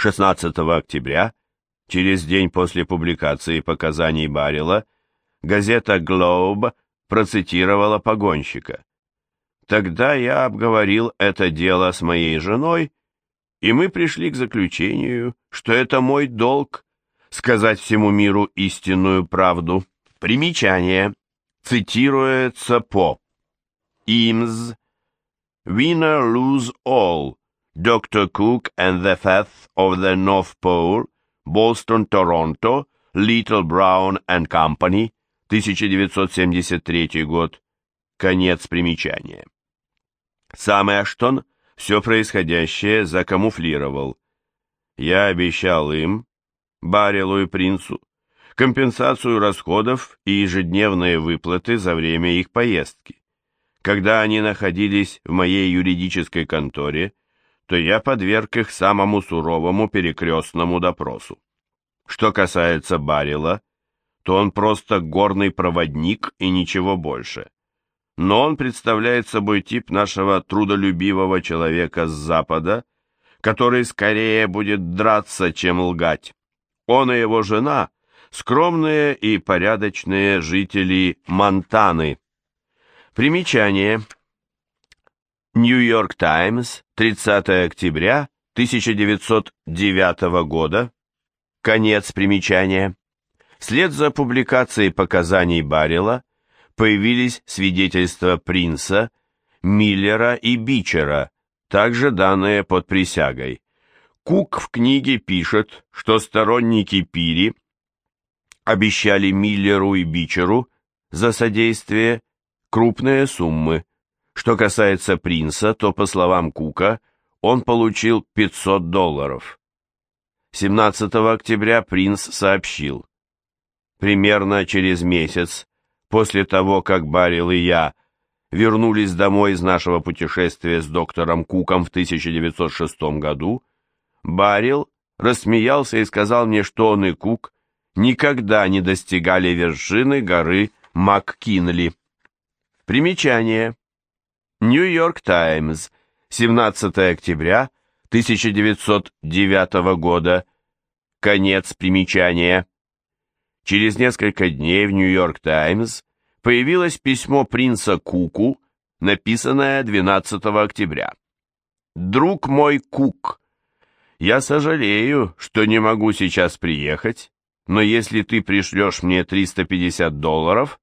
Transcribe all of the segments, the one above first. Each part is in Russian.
16 октября, через день после публикации показаний Баррила, газета «Глоб» процитировала погонщика. Тогда я обговорил это дело с моей женой, и мы пришли к заключению, что это мой долг сказать всему миру истинную правду. Примечание. Цитируется по Имз Winner lose all. Dr. Cook and the Fifth of the North Pole, Boston, Toronto, Little Brown and Company, 1973 год. Конец примечания. Сам Эштон все происходящее закамуфлировал. Я обещал им, Барилу и Принцу, компенсацию расходов и ежедневные выплаты за время их поездки. Когда они находились в моей юридической конторе, то я подверг их самому суровому перекрестному допросу. Что касается Барила, то он просто горный проводник и ничего больше. Но он представляет собой тип нашего трудолюбивого человека с Запада, который скорее будет драться, чем лгать. Он и его жена – скромные и порядочные жители Монтаны. Примечание. Нью-Йорк Таймс, 30 октября 1909 года. Конец примечания. Вслед за публикацией показаний Баррела появились свидетельства Принца, Миллера и Бичера, также данные под присягой. Кук в книге пишет, что сторонники Пири обещали Миллеру и Бичеру за содействие крупные суммы. Что касается принца, то, по словам Кука, он получил 500 долларов. 17 октября принц сообщил. Примерно через месяц, после того, как Баррил и я вернулись домой из нашего путешествия с доктором Куком в 1906 году, Баррил рассмеялся и сказал мне, что он и Кук никогда не достигали вершины горы МакКинли. Примечание. Нью-Йорк Таймс, 17 октября 1909 года. Конец примечания. Через несколько дней в Нью-Йорк Таймс появилось письмо принца Куку, написанное 12 октября. «Друг мой Кук, я сожалею, что не могу сейчас приехать, но если ты пришлешь мне 350 долларов,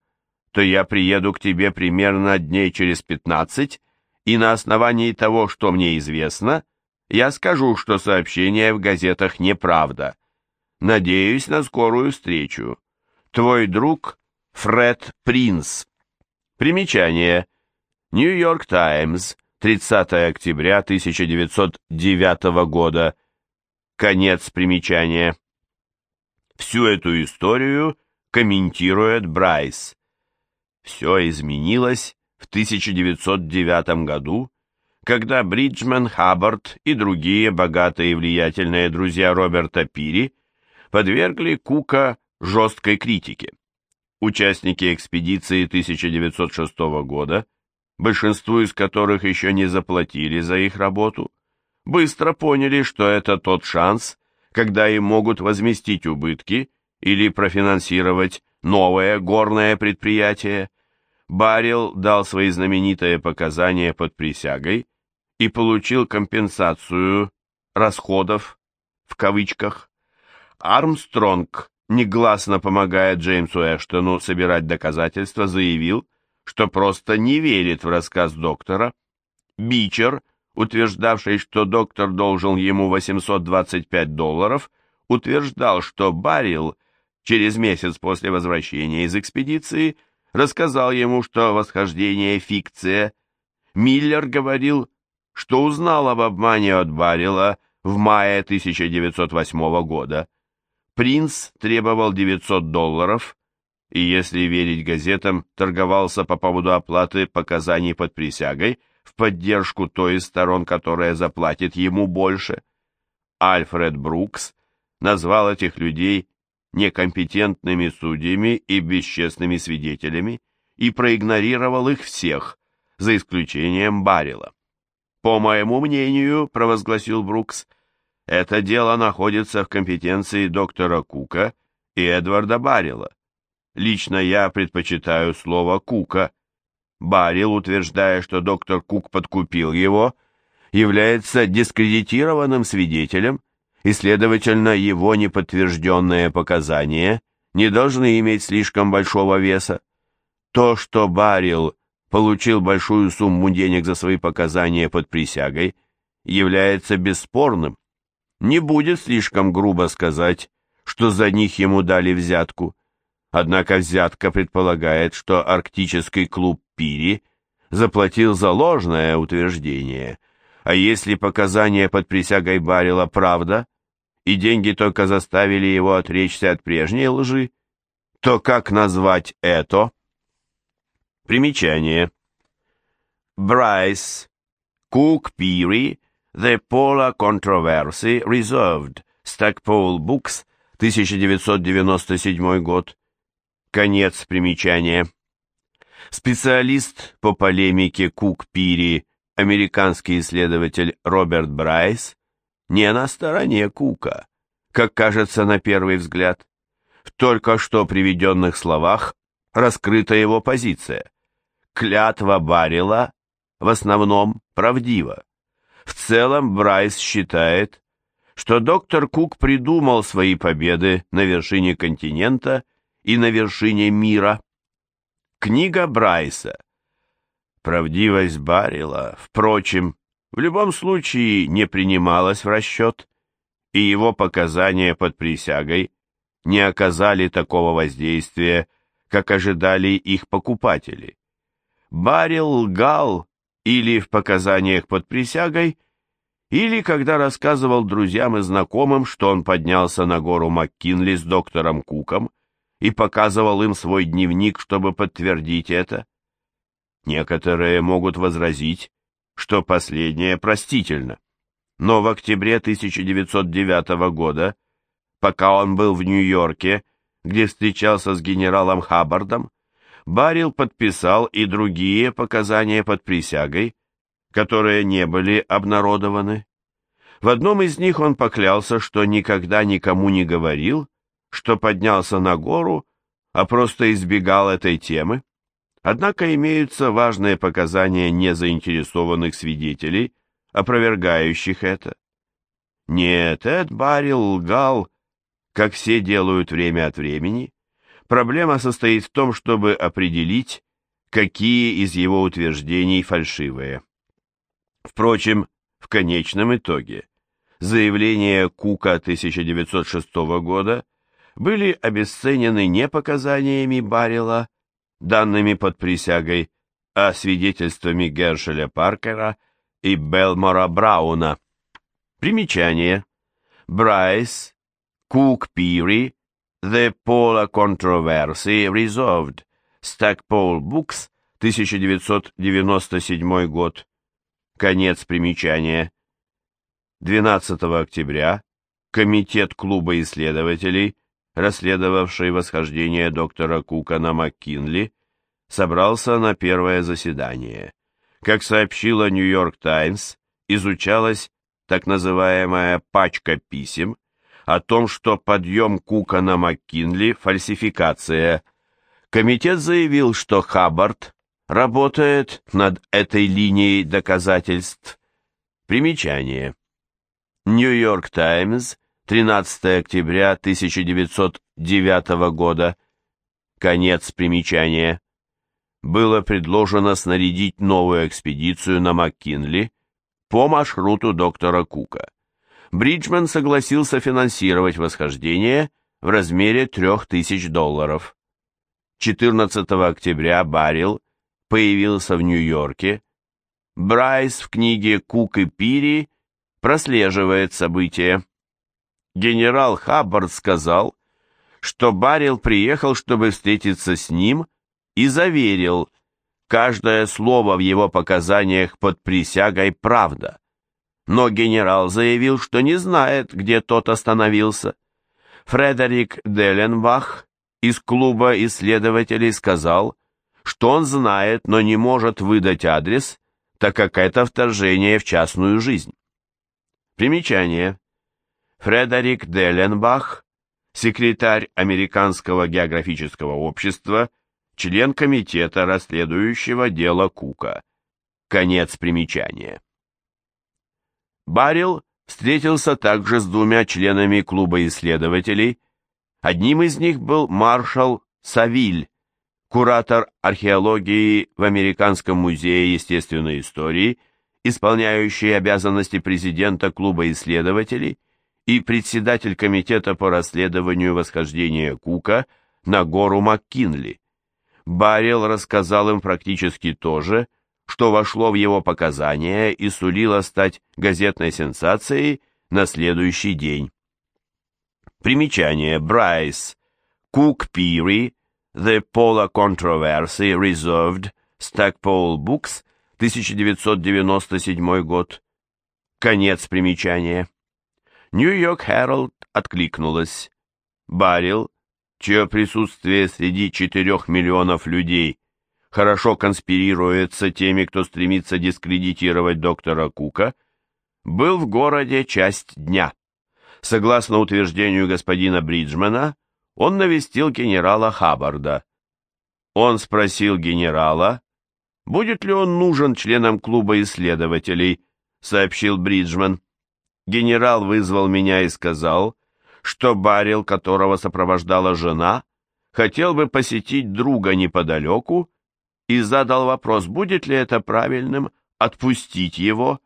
то я приеду к тебе примерно дней через пятнадцать, и на основании того, что мне известно, я скажу, что сообщение в газетах неправда. Надеюсь на скорую встречу. Твой друг Фред Принц. Примечание. Нью-Йорк Таймс, 30 октября 1909 года. Конец примечания. Всю эту историю комментирует Брайс. Все изменилось в 1909 году, когда Бриджмен, Хаббард и другие богатые и влиятельные друзья Роберта Пири подвергли Кука жесткой критике. Участники экспедиции 1906 года, большинству из которых еще не заплатили за их работу, быстро поняли, что это тот шанс, когда им могут возместить убытки или профинансировать новое горное предприятие, Баррил дал свои знаменитые показания под присягой и получил компенсацию расходов в кавычках. Армстронг, негласно помогая Джеймсу Эштону собирать доказательства, заявил, что просто не верит в рассказ доктора. Бичер, утверждавший, что доктор должен ему 825 долларов, утверждал, что Баррил через месяц после возвращения из экспедиции рассказал ему, что восхождение – фикция. Миллер говорил, что узнал об обмане от Баррила в мае 1908 года. Принц требовал 900 долларов и, если верить газетам, торговался по поводу оплаты показаний под присягой в поддержку той из сторон, которая заплатит ему больше. Альфред Брукс назвал этих людей некомпетентными судьями и бесчестными свидетелями и проигнорировал их всех, за исключением Баррила. «По моему мнению, — провозгласил Брукс, Это дело находится в компетенции доктора Кука и Эдварда Баррила. Лично я предпочитаю слово Кука. Баррил, утверждая, что доктор Кук подкупил его, является дискредитированным свидетелем, и, следовательно, его неподтвержденные показания не должны иметь слишком большого веса. То, что Баррил получил большую сумму денег за свои показания под присягой, является бесспорным. Не будет слишком грубо сказать, что за них ему дали взятку. Однако взятка предполагает, что арктический клуб Пири заплатил за ложное утверждение, а если показания под присягой Барила правда, и деньги только заставили его отречься от прежней лжи, то как назвать это? Примечание. Брайс, Кук Пири, The Polar Controversy Resolved, Stackpole Books, 1997 год. Конец примечания. Специалист по полемике Кук-Пири, американский исследователь Роберт Брайс, не на стороне Кука, как кажется на первый взгляд. В только что приведенных словах раскрыта его позиция. Клятва Баррила в основном правдива. В целом Брайс считает, что доктор Кук придумал свои победы на вершине континента и на вершине мира. Книга Брайса. Правдивость Баррила, впрочем, в любом случае не принималась в расчет, и его показания под присягой не оказали такого воздействия, как ожидали их покупатели. Баррил лгал или в показаниях под присягой, или когда рассказывал друзьям и знакомым, что он поднялся на гору МакКинли с доктором Куком и показывал им свой дневник, чтобы подтвердить это. Некоторые могут возразить, что последнее простительно. Но в октябре 1909 года, пока он был в Нью-Йорке, где встречался с генералом Хаббардом, Барил подписал и другие показания под присягой, которые не были обнародованы. В одном из них он поклялся, что никогда никому не говорил, что поднялся на гору, а просто избегал этой темы. Однако имеются важные показания незаинтересованных свидетелей, опровергающих это. Нет, Эд Баррил лгал, как все делают время от времени, Проблема состоит в том, чтобы определить, какие из его утверждений фальшивые. Впрочем, в конечном итоге заявления Кука 1906 года были обесценены не показаниями Баррела, данными под присягой, а свидетельствами Гершеля Паркера и Белмора Брауна. Примечание. Брайс, Кук Пири, The Polar Controversy Resolved, Stackpole Books, 1997 год. Конец примечания. 12 октября Комитет клуба исследователей, расследовавший восхождение доктора Кука на МакКинли, собрался на первое заседание. Как сообщила Нью-Йорк Таймс, изучалась так называемая «пачка писем», о том, что подъем Кука на МакКинли – фальсификация. Комитет заявил, что Хаббард работает над этой линией доказательств. Примечание. Нью-Йорк Таймс, 13 октября 1909 года. Конец примечания. Было предложено снарядить новую экспедицию на МакКинли по маршруту доктора Кука. Бриджман согласился финансировать восхождение в размере 3000 долларов. 14 октября Баррил появился в Нью-Йорке. Брайс в книге «Кук и Пири» прослеживает события. Генерал Хаббард сказал, что Баррил приехал, чтобы встретиться с ним, и заверил, каждое слово в его показаниях под присягой правда но генерал заявил, что не знает, где тот остановился. Фредерик Деленбах из клуба исследователей сказал, что он знает, но не может выдать адрес, так как это вторжение в частную жизнь. Примечание. Фредерик Деленбах, секретарь Американского географического общества, член комитета, расследующего дело Кука. Конец примечания. Барил встретился также с двумя членами клуба исследователей. Одним из них был маршал Савиль, куратор археологии в Американском музее естественной истории, исполняющий обязанности президента клуба исследователей и председатель комитета по расследованию восхождения Кука на гору МакКинли. Баррел рассказал им практически то же, что вошло в его показания и сулило стать газетной сенсацией на следующий день. Примечание. Брайс. Кук Пири. The Polar Controversy Reserved. Stackpole Books. 1997 год. Конец примечания. Нью-Йорк Herald откликнулась. Баррил, чье присутствие среди четырех миллионов людей хорошо конспирируется теми, кто стремится дискредитировать доктора Кука, был в городе часть дня. Согласно утверждению господина Бриджмана, он навестил генерала Хаббарда. Он спросил генерала, будет ли он нужен членам клуба исследователей, сообщил Бриджман. Генерал вызвал меня и сказал, что Баррел, которого сопровождала жена, хотел бы посетить друга неподалеку и задал вопрос, будет ли это правильным отпустить его.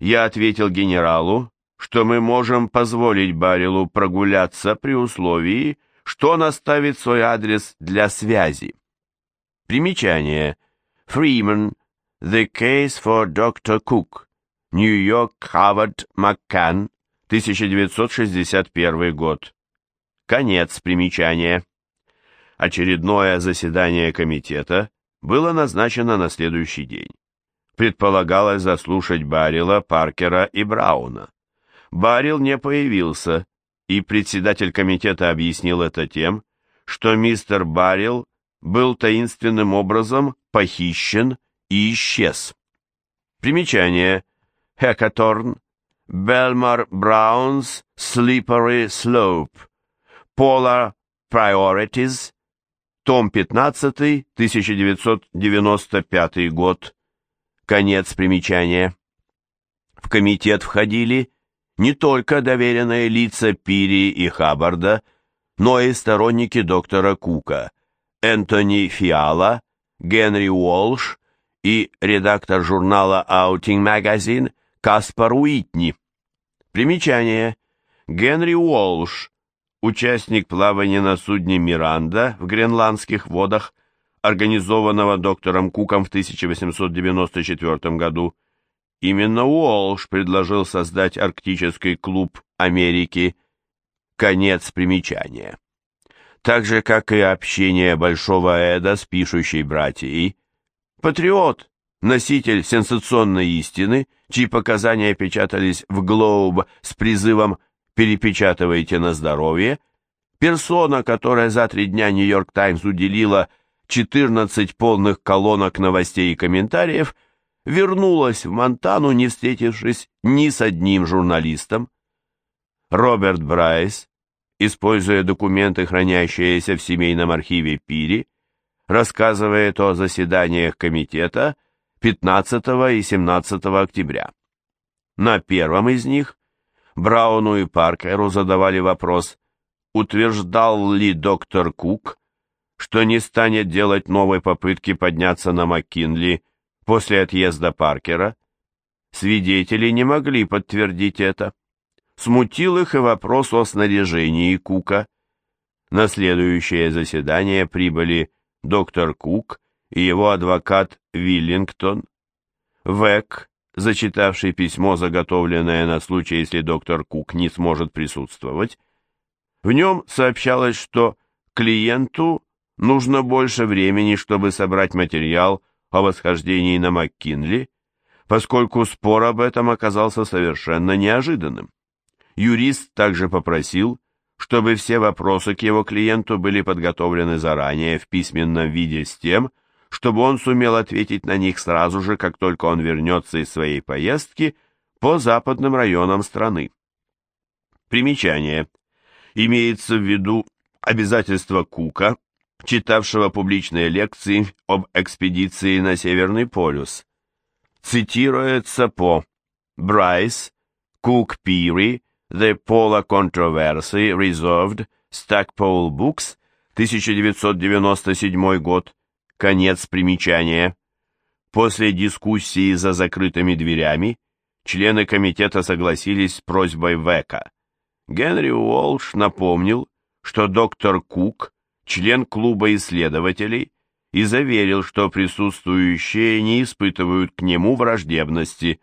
Я ответил генералу, что мы можем позволить Баррелу прогуляться при условии, что он оставит свой адрес для связи. Примечание. Freeman. The Case for Dr. Cook. Нью-Йорк, Хавард, Маккан. 1961 год. Конец примечания. Очередное заседание комитета было назначено на следующий день. Предполагалось заслушать Баррила, Паркера и Брауна. Баррил не появился, и председатель комитета объяснил это тем, что мистер Баррил был таинственным образом похищен и исчез. Примечание. Хекаторн. Белмар Браунс Slippery Slope. Polar Priorities. Том 15, 1995 год. Конец примечания. В комитет входили не только доверенные лица Пири и Хаббарда, но и сторонники доктора Кука, Энтони Фиала, Генри Уолш и редактор журнала Outing Magazine Каспар Уитни. Примечание. Генри Уолш участник плавания на судне «Миранда» в гренландских водах, организованного доктором Куком в 1894 году. Именно Уолш предложил создать Арктический клуб Америки. Конец примечания. Так же, как и общение Большого Эда с пишущей братьей, патриот, носитель сенсационной истины, чьи показания печатались в Глоуб с призывом перепечатываете на здоровье, персона, которая за три дня Нью-Йорк Таймс уделила 14 полных колонок новостей и комментариев, вернулась в Монтану, не встретившись ни с одним журналистом. Роберт Брайс, используя документы, хранящиеся в семейном архиве Пири, рассказывает о заседаниях комитета 15 и 17 октября. На первом из них Брауну и Паркеру задавали вопрос, утверждал ли доктор Кук, что не станет делать новой попытки подняться на МакКинли после отъезда Паркера. Свидетели не могли подтвердить это. Смутил их и вопрос о снаряжении Кука. На следующее заседание прибыли доктор Кук и его адвокат Виллингтон. Век зачитавший письмо, заготовленное на случай, если доктор Кук не сможет присутствовать. В нем сообщалось, что клиенту нужно больше времени, чтобы собрать материал о восхождении на МакКинли, поскольку спор об этом оказался совершенно неожиданным. Юрист также попросил, чтобы все вопросы к его клиенту были подготовлены заранее в письменном виде с тем, чтобы он сумел ответить на них сразу же, как только он вернется из своей поездки по западным районам страны. Примечание. Имеется в виду обязательство Кука, читавшего публичные лекции об экспедиции на Северный полюс. Цитируется по Брайс, Кук Пири, The Polar Controversy Resolved, Stackpole Books, 1997 год, конец примечания. После дискуссии за закрытыми дверями члены комитета согласились с просьбой Века. Генри Уолш напомнил, что доктор Кук – член клуба исследователей и заверил, что присутствующие не испытывают к нему враждебности.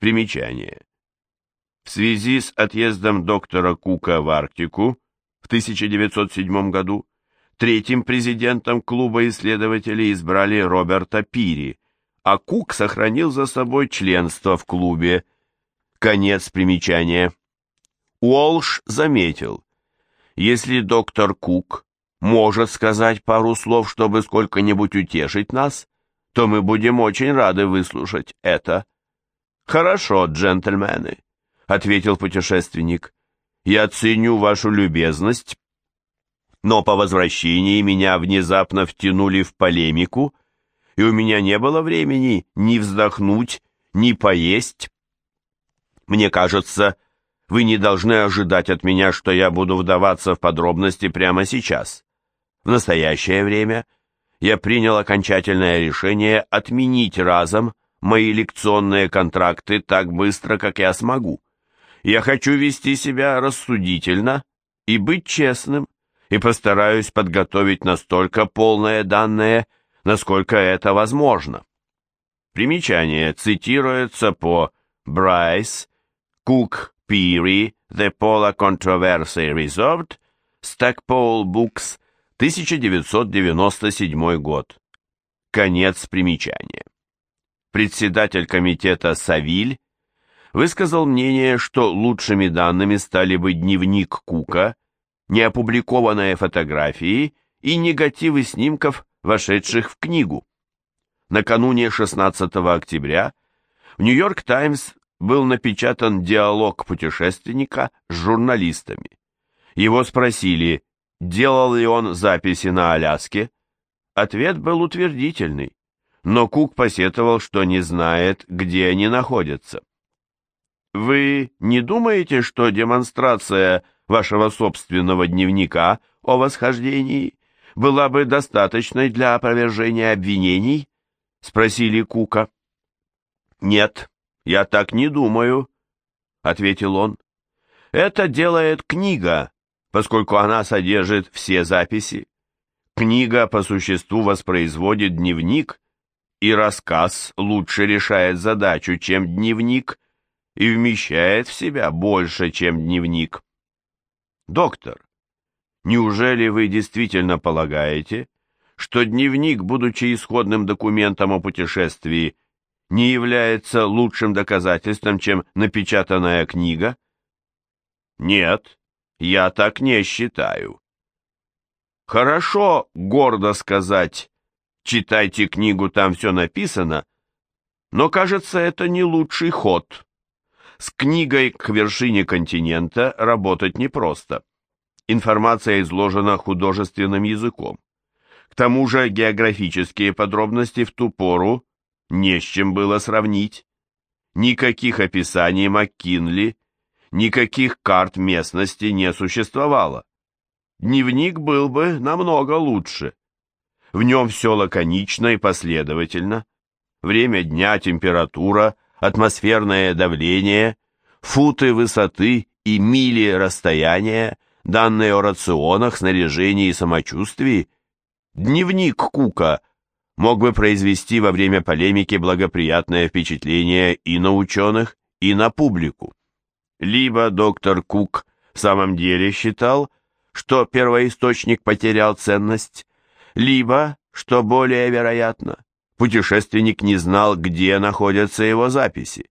Примечание. В связи с отъездом доктора Кука в Арктику в 1907 году третьим президентом клуба исследователей избрали Роберта Пири, а Кук сохранил за собой членство в клубе. Конец примечания. Уолш заметил, если доктор Кук может сказать пару слов, чтобы сколько-нибудь утешить нас, то мы будем очень рады выслушать это. Хорошо, джентльмены ответил путешественник. Я ценю вашу любезность, но по возвращении меня внезапно втянули в полемику, и у меня не было времени ни вздохнуть, ни поесть. Мне кажется, вы не должны ожидать от меня, что я буду вдаваться в подробности прямо сейчас. В настоящее время я принял окончательное решение отменить разом мои лекционные контракты так быстро, как я смогу. Я хочу вести себя рассудительно и быть честным, и постараюсь подготовить настолько полные данные, насколько это возможно. Примечание цитируется по Брайс, Кук, Пири, The Polar Controversy Resolved, Stackpole Books, 1997 год. Конец примечания. Председатель комитета Савиль высказал мнение, что лучшими данными стали бы дневник Кука, неопубликованные фотографии и негативы снимков, вошедших в книгу. Накануне 16 октября в «Нью-Йорк Таймс» был напечатан диалог путешественника с журналистами. Его спросили, делал ли он записи на Аляске. Ответ был утвердительный, но Кук посетовал, что не знает, где они находятся. Вы не думаете, что демонстрация вашего собственного дневника о восхождении была бы достаточной для опровержения обвинений? Спросили Кука. Нет, я так не думаю, ответил он. Это делает книга, поскольку она содержит все записи. Книга по существу воспроизводит дневник, и рассказ лучше решает задачу, чем дневник, и вмещает в себя больше, чем дневник. Доктор, неужели вы действительно полагаете, что дневник, будучи исходным документом о путешествии, не является лучшим доказательством, чем напечатанная книга? Нет, я так не считаю. Хорошо гордо сказать, читайте книгу, там все написано, но, кажется, это не лучший ход. С книгой к вершине континента работать непросто. Информация изложена художественным языком. К тому же географические подробности в ту пору не с чем было сравнить. Никаких описаний МакКинли, никаких карт местности не существовало. Дневник был бы намного лучше. В нем все лаконично и последовательно. Время дня, температура – атмосферное давление, футы высоты и мили расстояния, данные о рационах, снаряжении и самочувствии, дневник Кука мог бы произвести во время полемики благоприятное впечатление и на ученых, и на публику. Либо доктор Кук в самом деле считал, что первоисточник потерял ценность, либо, что более вероятно, Путешественник не знал, где находятся его записи.